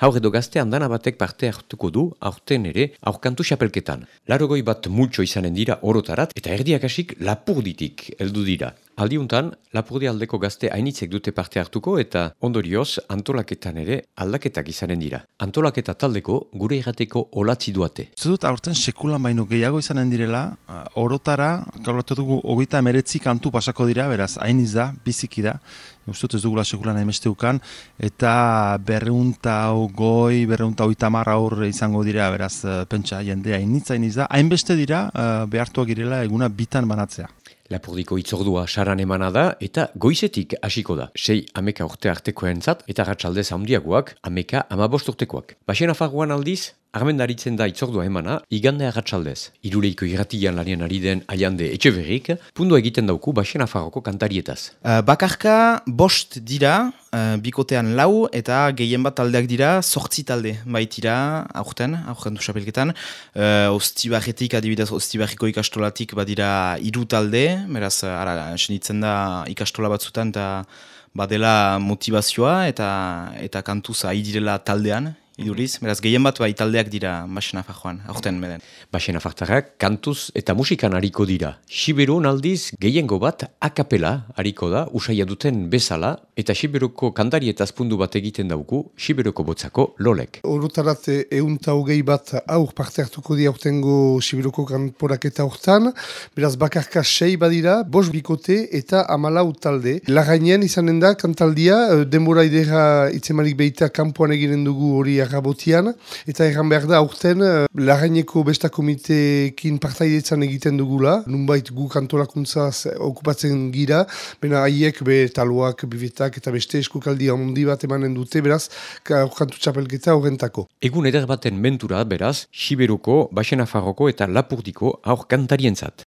Haur edo gazte handana batek parte hartuko du aurten ere aurkantu xapelketan. Larogoi bat multxo izanen dira orotarat eta erdiak hasik lapurditik heldu dira. Aldiuntan, lapurdi aldeko gazte hainitzek dute parte hartuko eta ondorioz antolaketan ere aldaketak izanen dira. Antolaketa taldeko gure errateko olatzi duate. Zudut aurten sekulan baino gehiago izanen direla, orotara, kaloratu dugu, hogeita emeretzi kantu pasako dira, beraz, hainiz da, biziki da, Uztut ez dugula sekulan emesteukan, eta berreunta goi, berreunta oita marra aur izango dira, beraz, uh, pentsa, jendea, hainitza hainiz da, hainbeste dira, uh, behartuak girela eguna bitan banatzea. Lapurdiko itzordua saran emana da eta goizetik hasiko da. Sei ameka urte arteko entzat eta ratxaldez handiagoak ameka amabost urtekoak. Baxena faguan aldiz, armendaritzen da itzordua emana, igande arratxaldez. Iruleiko irratian lanien ari den aiande etxe berrik, pundu egiten dauku Baxena kantarietaz. Uh, bakarka bost dira, uh, bikotean lau eta gehien bat taldeak dira, sortzi talde baitira, aurten, aurten du xapelketan. Uh, ostibarretik, adibidez, ostibarriko ikastolatik badira hiru talde, beraz, ara, senitzen da ikastola batzutan eta badela motivazioa eta eta kantuza direla taldean, iduriz, beraz gehien bat bai taldeak dira Baxena Fajoan, aurten meden. Baxena Fajarrak kantuz eta musikan hariko dira. Siberu aldiz gehiengo bat akapela hariko da, usaia duten bezala, eta Siberuko kantari eta azpundu bat egiten dauku, Siberuko botzako lolek. Orotarat egun hogei bat aur parte hartuko di aurtengo Siberuko kanporak eta aurtan, beraz bakarka sei badira, bos bikote eta amalau talde. Lagainen izanen da kantaldia, denbora idera itzemarik behita kanpoan eginen dugu hori agabotian, eta erran behar da, aurten, uh, lagaineko besta komiteekin partaidetzan egiten dugula, nunbait gu kantolakuntza okupatzen gira, bena haiek be taloak, bivetak eta beste eskukaldi handi bat emanen dute, beraz, kantu txapelketa horrentako. Egun eder baten mentura, beraz, Siberuko, Baxena Farroko eta Lapurdiko aur kantarientzat.